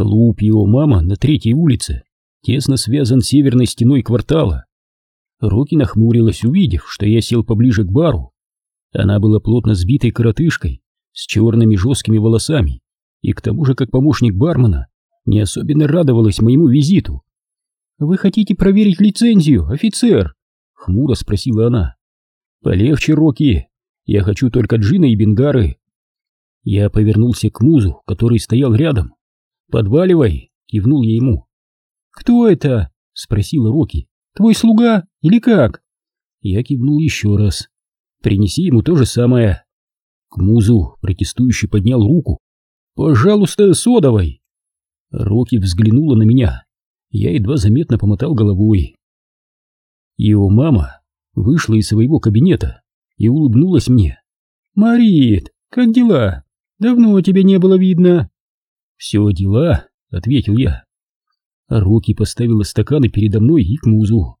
Клуб его мама на третьей улице тесно связан с северной стеной квартала. Рокки нахмурилась, увидев, что я сел поближе к бару. Она была плотно сбитой коротышкой, с черными жесткими волосами, и к тому же, как помощник бармена, не особенно радовалась моему визиту. «Вы хотите проверить лицензию, офицер?» — хмуро спросила она. «Полегче, Рокки, я хочу только джина и бенгары». Я повернулся к музу, который стоял рядом. «Подваливай!» — кивнул я ему. «Кто это?» — спросила Рокки. «Твой слуга или как?» Я кивнул еще раз. «Принеси ему то же самое». К музу протестующий поднял руку. «Пожалуйста, содовой!» Рокки взглянула на меня. Я едва заметно помотал головой. Его мама вышла из своего кабинета и улыбнулась мне. «Марит, как дела? Давно тебя не было видно». «Все дела», — ответил я. Руки поставила стаканы передо мной и к музу.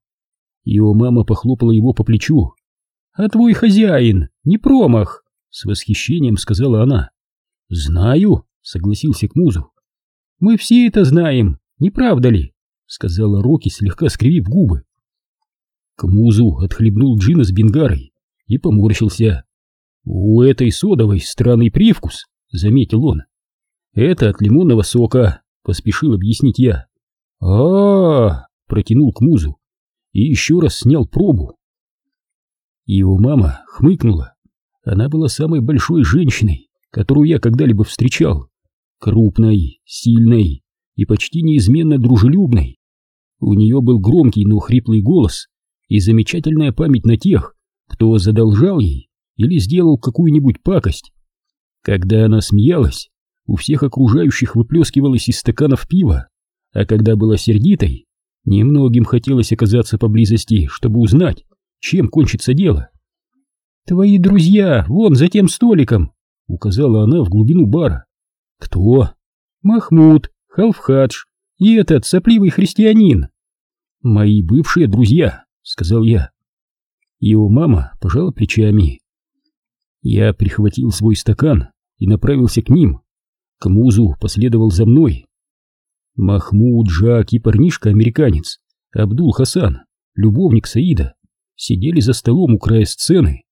Его мама похлопала его по плечу. «А твой хозяин, не промах!» — с восхищением сказала она. «Знаю», — согласился к музу. «Мы все это знаем, не правда ли?» — сказала Рокки, слегка скривив губы. К музу отхлебнул джина с бенгарой и поморщился. «У этой содовой странный привкус», — заметил он. «Это от лимонного сока», — поспешил объяснить я. а, -а, -а протянул к музу и еще раз снял пробу. Его мама хмыкнула. Она была самой большой женщиной, которую я когда-либо встречал. Крупной, сильной и почти неизменно дружелюбной. У нее был громкий, но хриплый голос и замечательная память на тех, кто задолжал ей или сделал какую-нибудь пакость. Когда она смеялась, у всех окружающих выплескивалось из стаканов пива, а когда была сердитой, немногим хотелось оказаться поблизости, чтобы узнать, чем кончится дело. «Твои друзья, вон за тем столиком!» — указала она в глубину бара. «Кто?» «Махмуд, Халфхадж и этот сопливый христианин». «Мои бывшие друзья», — сказал я. Его мама пожала плечами. Я прихватил свой стакан и направился к ним. К музу последовал за мной. Махмуд, Жак и парнишка-американец, Абдул Хасан, любовник Саида, сидели за столом у края сцены.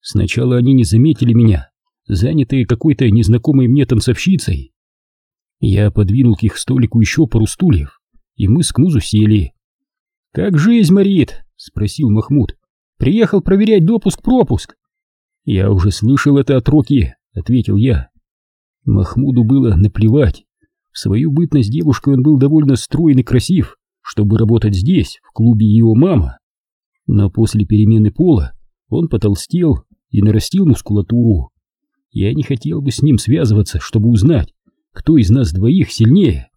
Сначала они не заметили меня, занятые какой-то незнакомой мне танцовщицей. Я подвинул к их столику еще пару стульев, и мы с Кмузу сели. «Как жизнь, Марит?» — спросил Махмуд. «Приехал проверять допуск-пропуск». «Я уже слышал это от Роки», — ответил я. Махмуду было наплевать. В свою бытность девушкой он был довольно строен и красив, чтобы работать здесь, в клубе его мама. Но после перемены пола он потолстел и нарастил мускулатуру. Я не хотел бы с ним связываться, чтобы узнать, кто из нас двоих сильнее.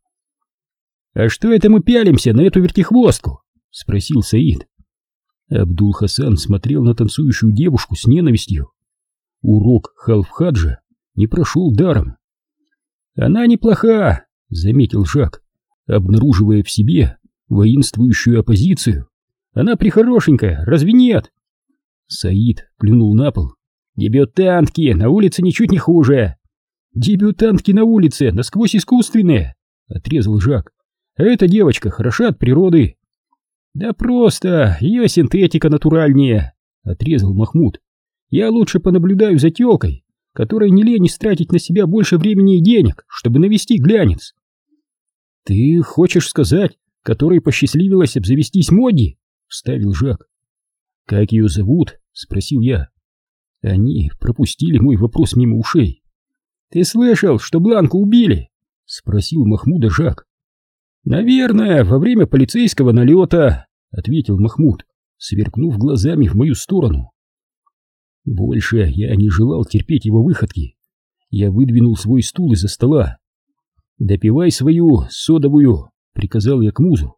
«А что это мы пялимся на эту вертихвостку?» — спросил Саид. Абдул-Хасан смотрел на танцующую девушку с ненавистью. Урок Халфхаджа не прошел даром. «Она неплоха», — заметил Жак, обнаруживая в себе воинствующую оппозицию. «Она прихорошенькая, разве нет?» Саид плюнул на пол. «Дебютантки на улице ничуть не хуже!» «Дебютантки на улице, насквозь искусственные!» — отрезал Жак. «А эта девочка хороша от природы!» «Да просто, ее синтетика натуральнее!» — отрезал Махмуд. «Я лучше понаблюдаю за телкой, которой не лень истратить на себя больше времени и денег, чтобы навести глянец». «Ты хочешь сказать, которой посчастливилось обзавестись Моди?» — вставил Жак. «Как ее зовут?» — спросил я. Они пропустили мой вопрос мимо ушей. «Ты слышал, что Бланку убили?» — спросил Махмуда Жак. «Наверное, во время полицейского налета», — ответил Махмуд, сверкнув глазами в мою сторону. Больше я не желал терпеть его выходки. Я выдвинул свой стул из-за стола. «Допивай свою содовую», — приказал я к музу.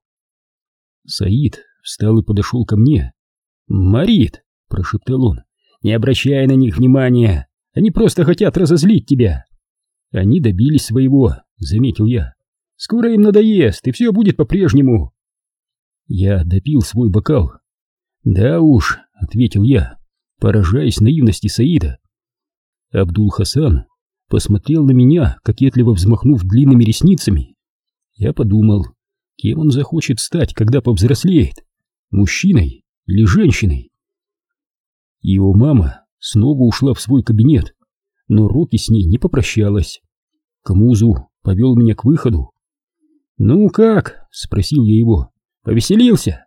Саид встал и подошел ко мне. «Марит!» — прошептал он. «Не обращай на них внимания! Они просто хотят разозлить тебя!» «Они добились своего», — заметил я. «Скоро им надоест, и все будет по-прежнему!» Я допил свой бокал. «Да уж», — ответил я, поражаясь наивности Саида. Абдул-Хасан посмотрел на меня, кокетливо взмахнув длинными ресницами. Я подумал, кем он захочет стать, когда повзрослеет, мужчиной или женщиной. Его мама снова ушла в свой кабинет, но Рокки с ней не попрощалась. К музу повел меня к выходу. «Ну как?» — спросил я его. «Повеселился?»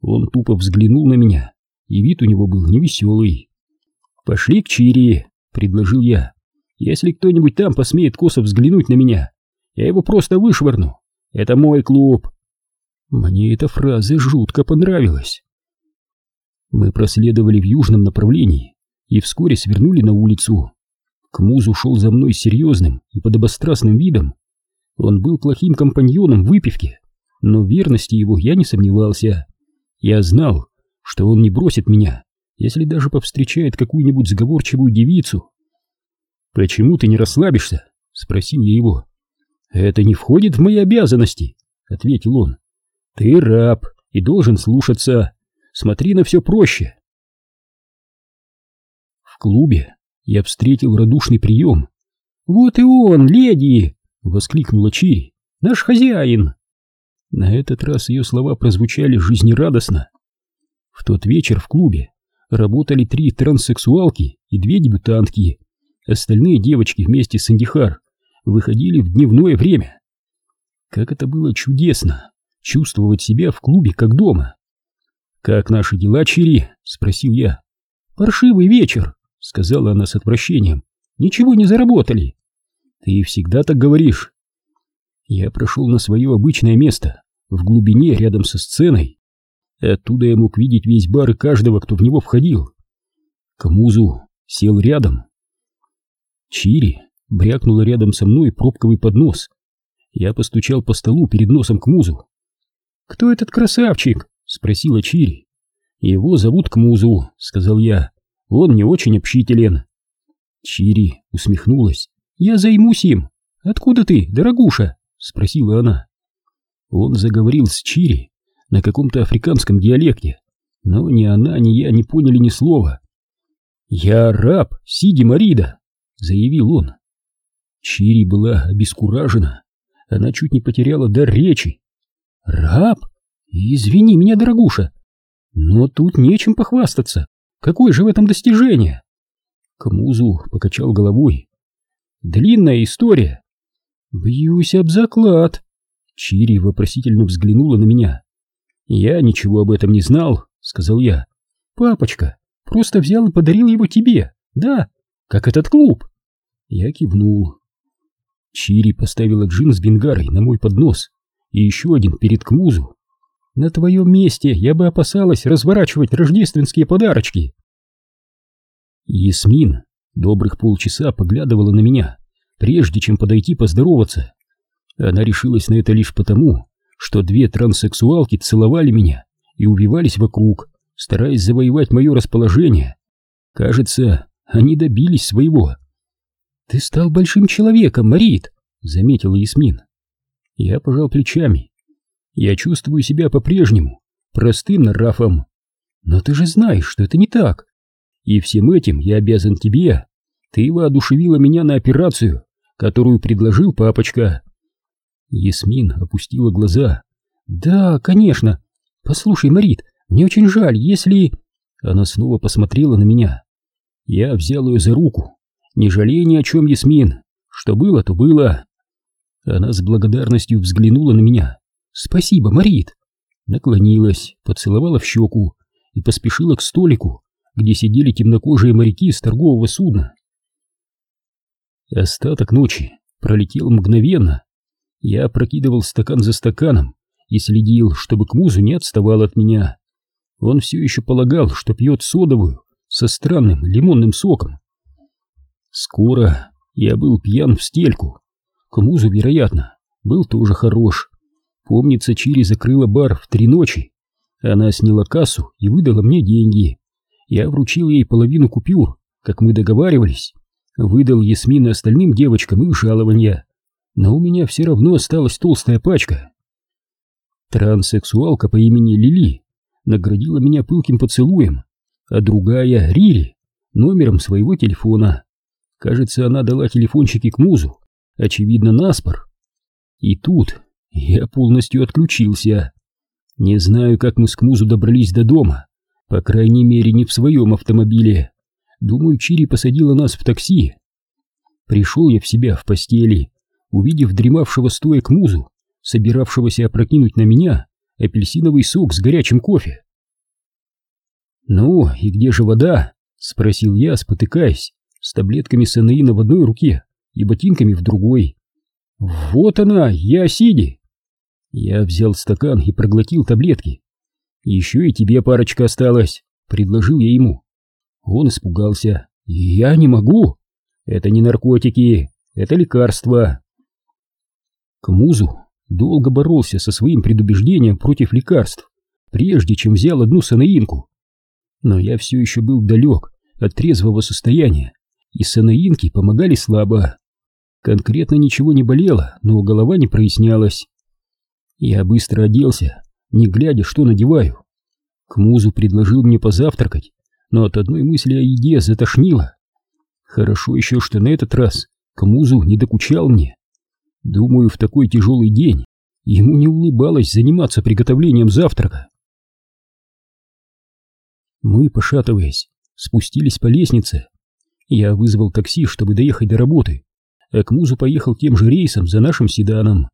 Он тупо взглянул на меня, и вид у него был невеселый. «Пошли к Чири», — предложил я. «Если кто-нибудь там посмеет косо взглянуть на меня, я его просто вышвырну. Это мой клуб». Мне эта фраза жутко понравилась. Мы проследовали в южном направлении и вскоре свернули на улицу. Кмуз ушел за мной серьезным и подобострастным видом. Он был плохим компаньоном в выпивке, но верности его я не сомневался. Я знал, что он не бросит меня, если даже повстречает какую-нибудь сговорчивую девицу. «Почему ты не расслабишься?» — спросил я его. «Это не входит в мои обязанности», — ответил он. «Ты раб и должен слушаться. Смотри на все проще». В клубе я встретил радушный прием. «Вот и он, леди!» — воскликнула Чири. «Наш хозяин!» На этот раз ее слова прозвучали жизнерадостно. В тот вечер в клубе работали три транссексуалки и две дебютантки. Остальные девочки вместе с Андихар выходили в дневное время. Как это было чудесно чувствовать себя в клубе как дома. «Как наши дела, Чири?» — спросил я. «Паршивый вечер», — сказала она с отвращением. «Ничего не заработали». «Ты всегда так говоришь». Я прошел на свое обычное место, в глубине, рядом со сценой. Оттуда я мог видеть весь бар и каждого, кто в него входил. Камузу сел рядом. Чири брякнула рядом со мной пробковый поднос. Я постучал по столу перед носом к музу. «Кто этот красавчик?» — спросила Чири. «Его зовут Кмузу», — сказал я. «Он не очень общителен». Чири усмехнулась. «Я займусь им. Откуда ты, дорогуша?» — спросила она. Он заговорил с Чири на каком-то африканском диалекте, но ни она, ни я не поняли ни слова. «Я раб Сиди Марида», — заявил он. Чири была обескуражена, она чуть не потеряла дар речи. «Раб? Извини меня, дорогуша, но тут нечем похвастаться. Какое же в этом достижение?» Камузу покачал головой. «Длинная история». «Бьюсь об заклад». Чири вопросительно взглянула на меня. «Я ничего об этом не знал», — сказал я. «Папочка просто взял и подарил его тебе, да, как этот клуб». Я кивнул. Чири поставила джин с бенгарой на мой поднос и еще один перед Кмузу. «На твоем месте я бы опасалась разворачивать рождественские подарочки». Ясмин добрых полчаса поглядывала на меня, прежде чем подойти поздороваться. Она решилась на это лишь потому, что две транссексуалки целовали меня и убивались вокруг, стараясь завоевать мое расположение. Кажется, они добились своего. «Ты стал большим человеком, Марит», — заметила Ясмин. Я пожал плечами. «Я чувствую себя по-прежнему простым нарафом. Но ты же знаешь, что это не так. И всем этим я обязан тебе. Ты воодушевила меня на операцию, которую предложил папочка». Ясмин опустила глаза. «Да, конечно. Послушай, Марит, мне очень жаль, если...» Она снова посмотрела на меня. Я взял ее за руку. Не жалей ни о чем, Ясмин. Что было, то было. Она с благодарностью взглянула на меня. «Спасибо, Марит!» Наклонилась, поцеловала в щеку и поспешила к столику, где сидели темнокожие моряки с торгового судна. Остаток ночи пролетел мгновенно. Я прокидывал стакан за стаканом и следил, чтобы к музу не отставал от меня. Он все еще полагал, что пьет содовую со странным лимонным соком. Скоро я был пьян в стельку. К музу, вероятно, был тоже хорош. Помнится, Чири закрыла бар в три ночи. Она сняла кассу и выдала мне деньги. Я вручил ей половину купюр, как мы договаривались. Выдал Ясмин и остальным девочкам их жалования но у меня все равно осталась толстая пачка. Транссексуалка по имени Лили наградила меня пылким поцелуем, а другая, Рири, номером своего телефона. Кажется, она дала телефончики к музу, очевидно, наспор. И тут Я полностью отключился. Не знаю, как мы с Кмузу добрались до дома. По крайней мере, не в своем автомобиле. Думаю, Чири посадила нас в такси. Пришел я в себя в постели, увидев дремавшего стоя Кмузу, собиравшегося опрокинуть на меня апельсиновый сок с горячим кофе. «Ну, и где же вода?» — спросил я, спотыкаясь, с таблетками санеина в одной руке и ботинками в другой. «Вот она, я сиди!» Я взял стакан и проглотил таблетки. «Еще и тебе парочка осталась», — предложил я ему. Он испугался. «Я не могу! Это не наркотики, это лекарства!» К музу долго боролся со своим предубеждением против лекарств, прежде чем взял одну санаинку. Но я все еще был далек от трезвого состояния, и санаинки помогали слабо. Конкретно ничего не болело, но голова не прояснялась. Я быстро оделся, не глядя, что надеваю. К музу предложил мне позавтракать, но от одной мысли о еде затошнило. Хорошо еще, что на этот раз к музу не докучал мне. Думаю, в такой тяжелый день ему не улыбалось заниматься приготовлением завтрака. Мы, пошатываясь, спустились по лестнице. Я вызвал такси, чтобы доехать до работы, а к музу поехал тем же рейсом за нашим седаном.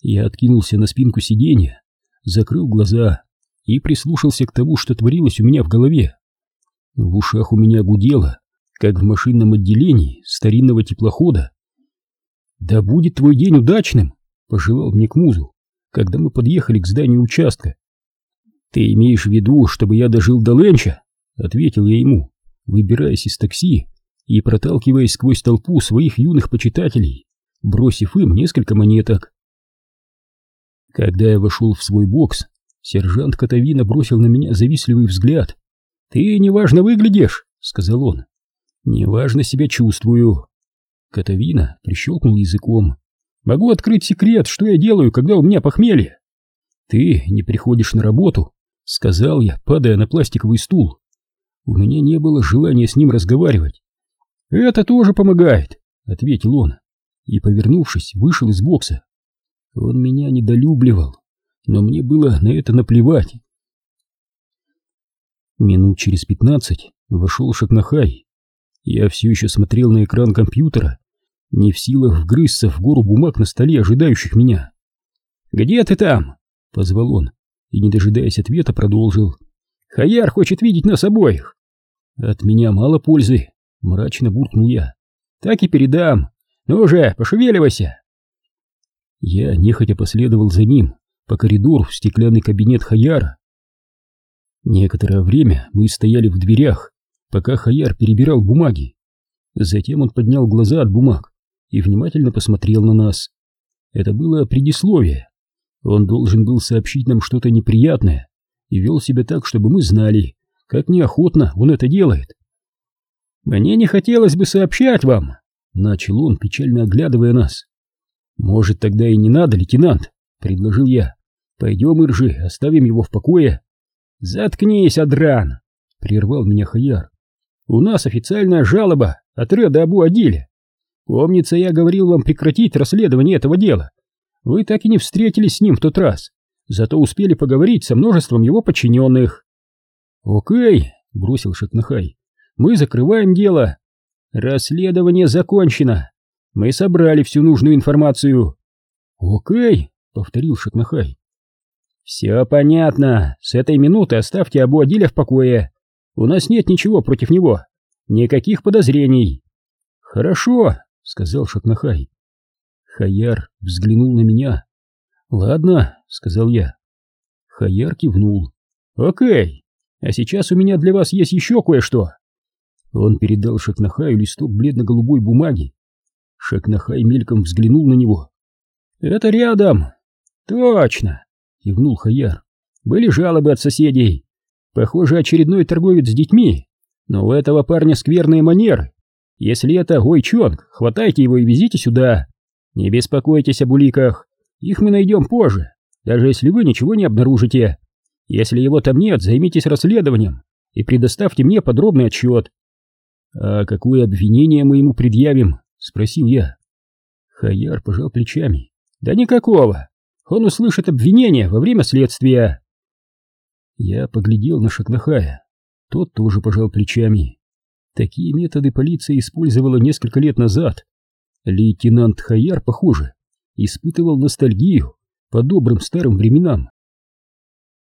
Я откинулся на спинку сиденья, закрыл глаза и прислушался к тому, что творилось у меня в голове. В ушах у меня гудело, как в машинном отделении старинного теплохода. «Да будет твой день удачным!» — пожелал мне к музу, когда мы подъехали к зданию участка. «Ты имеешь в виду, чтобы я дожил до Ленча?» — ответил я ему, выбираясь из такси и проталкиваясь сквозь толпу своих юных почитателей, бросив им несколько монеток. Когда я вошел в свой бокс, сержант Катавина бросил на меня завистливый взгляд. «Ты неважно выглядишь», — сказал он. «Неважно себя чувствую». Катавина прищелкнул языком. «Могу открыть секрет, что я делаю, когда у меня похмелье?» «Ты не приходишь на работу», — сказал я, падая на пластиковый стул. У меня не было желания с ним разговаривать. «Это тоже помогает», — ответил он, и, повернувшись, вышел из бокса. Он меня недолюбливал, но мне было на это наплевать. Минут через пятнадцать вошел Шакнахай. Я все еще смотрел на экран компьютера, не в силах вгрызться в гору бумаг на столе, ожидающих меня. «Где ты там?» — позвал он, и, не дожидаясь ответа, продолжил. «Хаяр хочет видеть нас обоих!» «От меня мало пользы», — мрачно буркнул я. «Так и передам. Ну же, пошевеливайся!» Я нехотя последовал за ним по коридору в стеклянный кабинет Хаяра. Некоторое время мы стояли в дверях, пока Хаяр перебирал бумаги. Затем он поднял глаза от бумаг и внимательно посмотрел на нас. Это было предисловие. Он должен был сообщить нам что-то неприятное и вел себя так, чтобы мы знали, как неохотно он это делает. «Мне не хотелось бы сообщать вам», — начал он, печально оглядывая нас. «Может, тогда и не надо, лейтенант», — предложил я. «Пойдем, Иржи, оставим его в покое». «Заткнись, Адран!» — прервал меня Хаяр. «У нас официальная жалоба от Реда Абу Адиля. Помнится, я говорил вам прекратить расследование этого дела. Вы так и не встретились с ним в тот раз, зато успели поговорить со множеством его подчиненных». «Окей», — бросил Шатнахай, — «мы закрываем дело. Расследование закончено. Мы собрали всю нужную информацию. Окей, повторил Шатнахай. Все понятно. С этой минуты оставьте Абу Адиля в покое. У нас нет ничего против него. Никаких подозрений. Хорошо, сказал Шатнахай. Хаяр взглянул на меня. Ладно, сказал я. Хаяр кивнул. Окей. А сейчас у меня для вас есть еще кое-что. Он передал Шатнахаю листок бледно-голубой бумаги Шакнахай мельком взглянул на него. «Это рядом!» «Точно!» — кивнул Хаяр. «Были жалобы от соседей. Похоже, очередной торговец с детьми. Но у этого парня скверные манеры. Если это Гой Чонг, хватайте его и везите сюда. Не беспокойтесь об уликах. Их мы найдем позже, даже если вы ничего не обнаружите. Если его там нет, займитесь расследованием и предоставьте мне подробный отчет. А какое обвинение мы ему предъявим? — спросил я. Хаяр пожал плечами. «Да никакого. Он услышит обвинение во время следствия. Я поглядел на Шаклахая. Тот тоже пожал плечами. Такие методы полиция использовала несколько лет назад. Лейтенант Хаяр, похоже, испытывал ностальгию по добрым старым временам.